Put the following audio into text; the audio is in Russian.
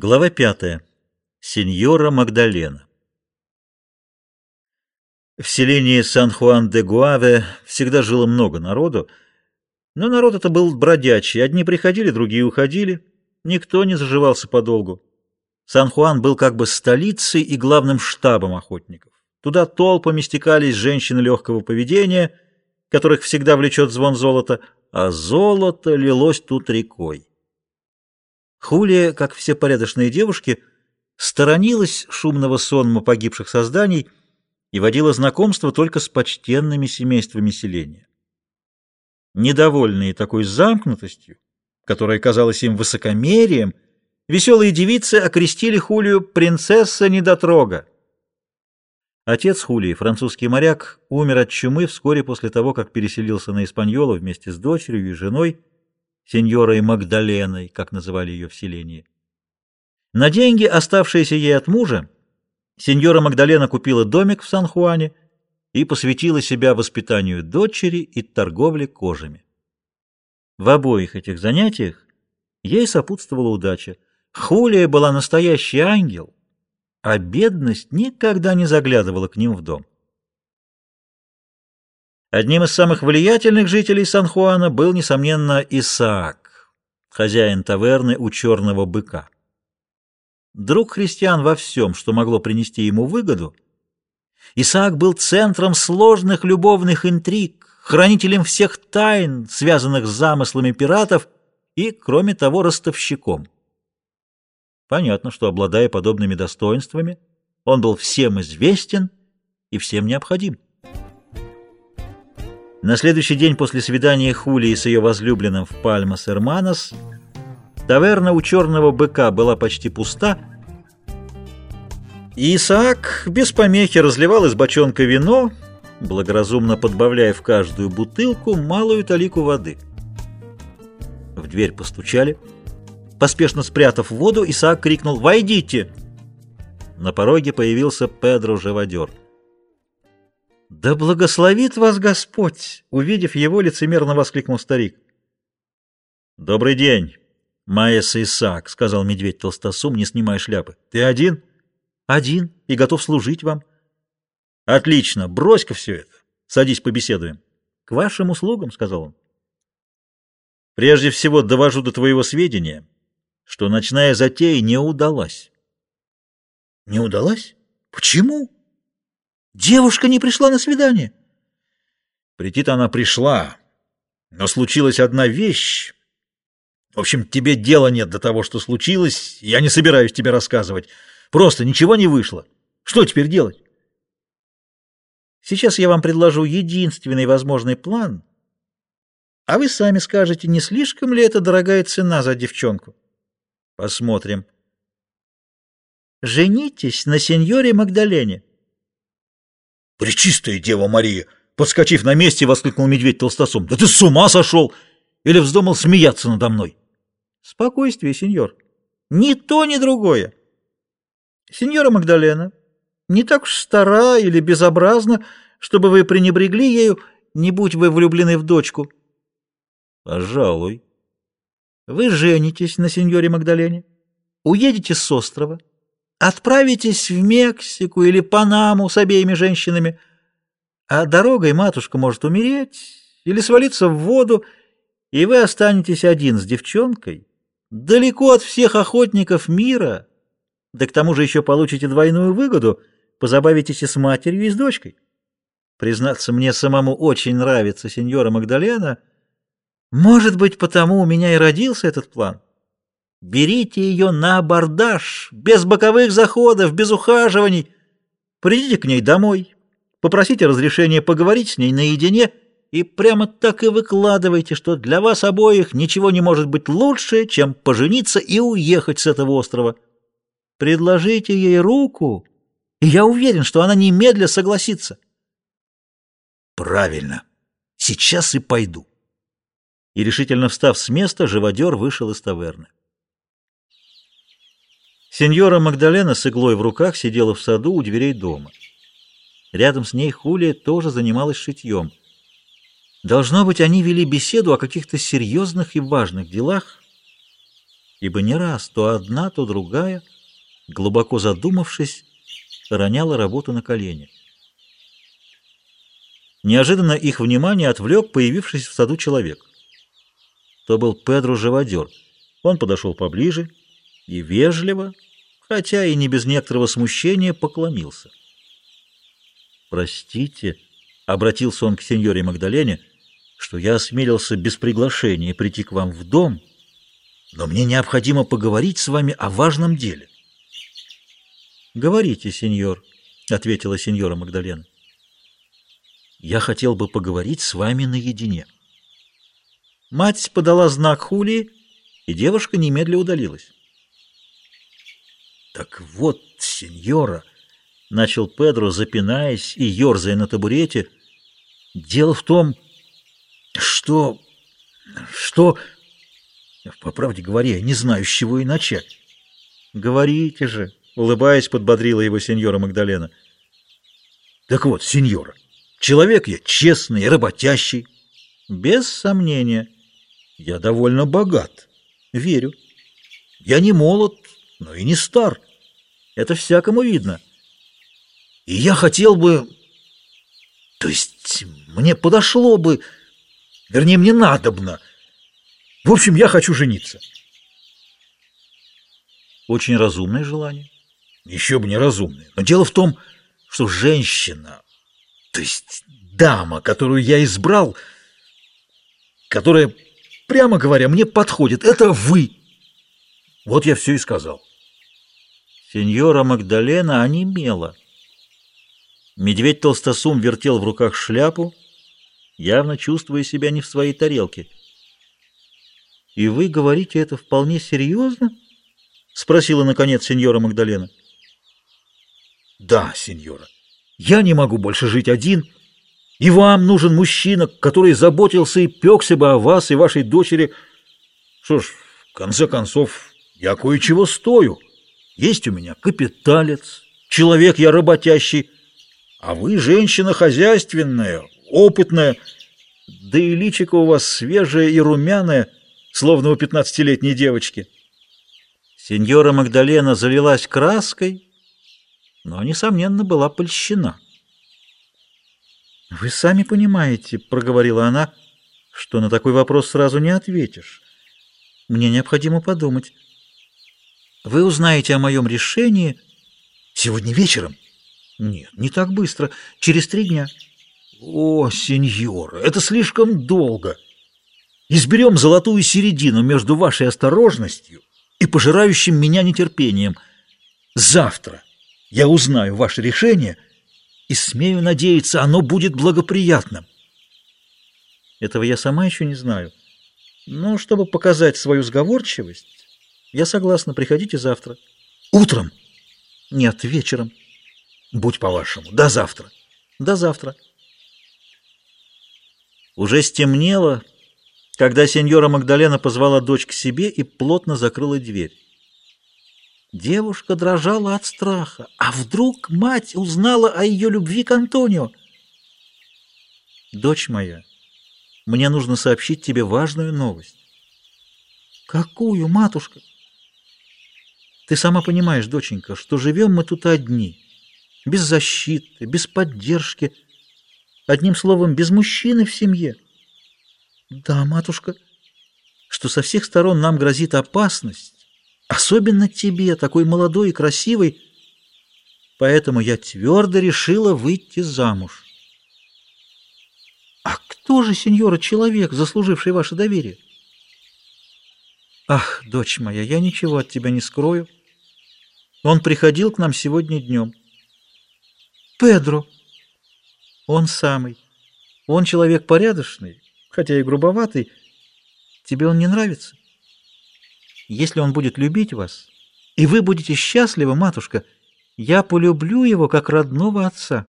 Глава пятая. Сеньора Магдалена. В селении Сан-Хуан-де-Гуаве всегда жило много народу, но народ это был бродячий. Одни приходили, другие уходили. Никто не заживался подолгу. Сан-Хуан был как бы столицей и главным штабом охотников. Туда толпами стекались женщины легкого поведения, которых всегда влечет звон золота, а золото лилось тут рекой. Хулия, как все порядочные девушки, сторонилась шумного сонма погибших созданий и водила знакомство только с почтенными семействами селения. Недовольные такой замкнутостью, которая казалась им высокомерием, веселые девицы окрестили Хулию «принцесса недотрога». Отец Хулии, французский моряк, умер от чумы вскоре после того, как переселился на Испаньолу вместе с дочерью и женой, сеньорой Магдаленой, как называли ее в селении. На деньги, оставшиеся ей от мужа, сеньора Магдалена купила домик в Сан-Хуане и посвятила себя воспитанию дочери и торговле кожами. В обоих этих занятиях ей сопутствовала удача. Хулия была настоящий ангел, а бедность никогда не заглядывала к ним в дом. Одним из самых влиятельных жителей Сан-Хуана был, несомненно, Исаак, хозяин таверны у черного быка. Друг христиан во всем, что могло принести ему выгоду, Исаак был центром сложных любовных интриг, хранителем всех тайн, связанных с замыслами пиратов, и, кроме того, ростовщиком. Понятно, что, обладая подобными достоинствами, он был всем известен и всем необходим. На следующий день после свидания Хулии с ее возлюбленным в Пальмас-Эрманос таверна у черного быка была почти пуста, и Исаак без помехи разливал из бочонка вино, благоразумно подбавляя в каждую бутылку малую талику воды. В дверь постучали. Поспешно спрятав воду, Исаак крикнул «Войдите!». На пороге появился Педро-живодер – «Да благословит вас Господь!» — увидев его, лицемерно воскликнул старик. «Добрый день, Маэс Исаак», — сказал медведь толстосум, не снимая шляпы. «Ты один?» «Один и готов служить вам». «Отлично, брось-ка все это. Садись, побеседуем». «К вашим услугам», — сказал он. «Прежде всего довожу до твоего сведения, что ночная затея не удалась». «Не удалась? Почему?» Девушка не пришла на свидание. Прийти-то она пришла, но случилась одна вещь. В общем, тебе дела нет до того, что случилось, я не собираюсь тебе рассказывать. Просто ничего не вышло. Что теперь делать? Сейчас я вам предложу единственный возможный план, а вы сами скажете, не слишком ли это дорогая цена за девчонку. Посмотрим. Женитесь на сеньоре Магдалене. «Пречистая Дева Мария!» Подскочив на месте, воскликнул медведь толстосом. «Да ты с ума сошел! Или вздумал смеяться надо мной?» «Спокойствие, сеньор. Ни то, ни другое. Сеньора Магдалена не так уж стара или безобразна, чтобы вы пренебрегли ею, не будь вы влюблены в дочку». «Пожалуй». «Вы женитесь на сеньоре Магдалене, уедете с острова» Отправитесь в Мексику или Панаму с обеими женщинами, а дорогой матушка может умереть или свалиться в воду, и вы останетесь один с девчонкой, далеко от всех охотников мира, да к тому же еще получите двойную выгоду, позабавитесь и с матерью, и с дочкой. Признаться, мне самому очень нравится сеньора Магдалена. Может быть, потому у меня и родился этот план. Берите ее на абордаж, без боковых заходов, без ухаживаний. Придите к ней домой, попросите разрешения поговорить с ней наедине и прямо так и выкладывайте, что для вас обоих ничего не может быть лучше, чем пожениться и уехать с этого острова. Предложите ей руку, и я уверен, что она немедля согласится. Правильно. Сейчас и пойду. И решительно встав с места, живодер вышел из таверны. Сеньора Магдалена с иглой в руках сидела в саду у дверей дома. Рядом с ней Хулия тоже занималась шитьем. Должно быть, они вели беседу о каких-то серьезных и важных делах. ибо не раз то одна, то другая, глубоко задумавшись, роняла работу на колени. Неожиданно их внимание отвлек появившийся в саду человек. То был Педро Живодер. Он подошел поближе и вежливо, хотя и не без некоторого смущения, поклонился. «Простите», — обратился он к сеньоре Магдалене, — «что я осмелился без приглашения прийти к вам в дом, но мне необходимо поговорить с вами о важном деле». «Говорите, сеньор», — ответила сеньора Магдалена. «Я хотел бы поговорить с вами наедине». Мать подала знак Хулии, и девушка немедля удалилась. «Так вот, сеньора», — начал Педро, запинаясь и ерзая на табурете, — «дело в том, что... что... По правде говоря, я не знаю, с чего и начать». «Говорите же», — улыбаясь, подбодрила его сеньора Магдалена. «Так вот, сеньора, человек я честный работящий». «Без сомнения. Я довольно богат. Верю. Я не молод, но и не стар. Это всякому видно. И я хотел бы... То есть мне подошло бы... Вернее, мне надобно. В общем, я хочу жениться. Очень разумное желание. Еще бы не разумное. Но дело в том, что женщина, то есть дама, которую я избрал, которая, прямо говоря, мне подходит, это вы. Вот я все и сказал. Сеньора Магдалена онемела. Медведь Толстосум вертел в руках шляпу, явно чувствуя себя не в своей тарелке. «И вы говорите это вполне серьезно?» — спросила, наконец, сеньора Магдалена. «Да, сеньора, я не могу больше жить один, и вам нужен мужчина, который заботился и пекся бы о вас и вашей дочери. Что ж, в конце концов, я кое-чего стою». Есть у меня капиталец, человек я работящий, а вы женщина хозяйственная, опытная, да и личико у вас свежее и румяное, словно у пятнадцатилетней девочки. Сеньора Магдалена залилась краской, но, несомненно, была польщена. «Вы сами понимаете, — проговорила она, — что на такой вопрос сразу не ответишь. Мне необходимо подумать». Вы узнаете о моем решении сегодня вечером? Нет, не так быстро. Через три дня. О, сеньора, это слишком долго. Изберем золотую середину между вашей осторожностью и пожирающим меня нетерпением. Завтра я узнаю ваше решение и, смею надеяться, оно будет благоприятным. Этого я сама еще не знаю. Но чтобы показать свою сговорчивость, я согласна, приходите завтра. Утром? Нет, вечером. Будь по-вашему. До завтра. До завтра. Уже стемнело, когда сеньора Магдалена позвала дочь к себе и плотно закрыла дверь. Девушка дрожала от страха. А вдруг мать узнала о ее любви к Антонио? «Дочь моя, мне нужно сообщить тебе важную новость». «Какую, матушка?» Ты сама понимаешь, доченька, что живем мы тут одни, без защиты, без поддержки, одним словом, без мужчины в семье. Да, матушка, что со всех сторон нам грозит опасность, особенно тебе, такой молодой и красивой, поэтому я твердо решила выйти замуж. А кто же, сеньора, человек, заслуживший ваше доверие? Ах, дочь моя, я ничего от тебя не скрою. Он приходил к нам сегодня днем. Педро. Он самый. Он человек порядочный, хотя и грубоватый. Тебе он не нравится? Если он будет любить вас, и вы будете счастливы, матушка, я полюблю его как родного отца.